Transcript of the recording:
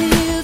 to you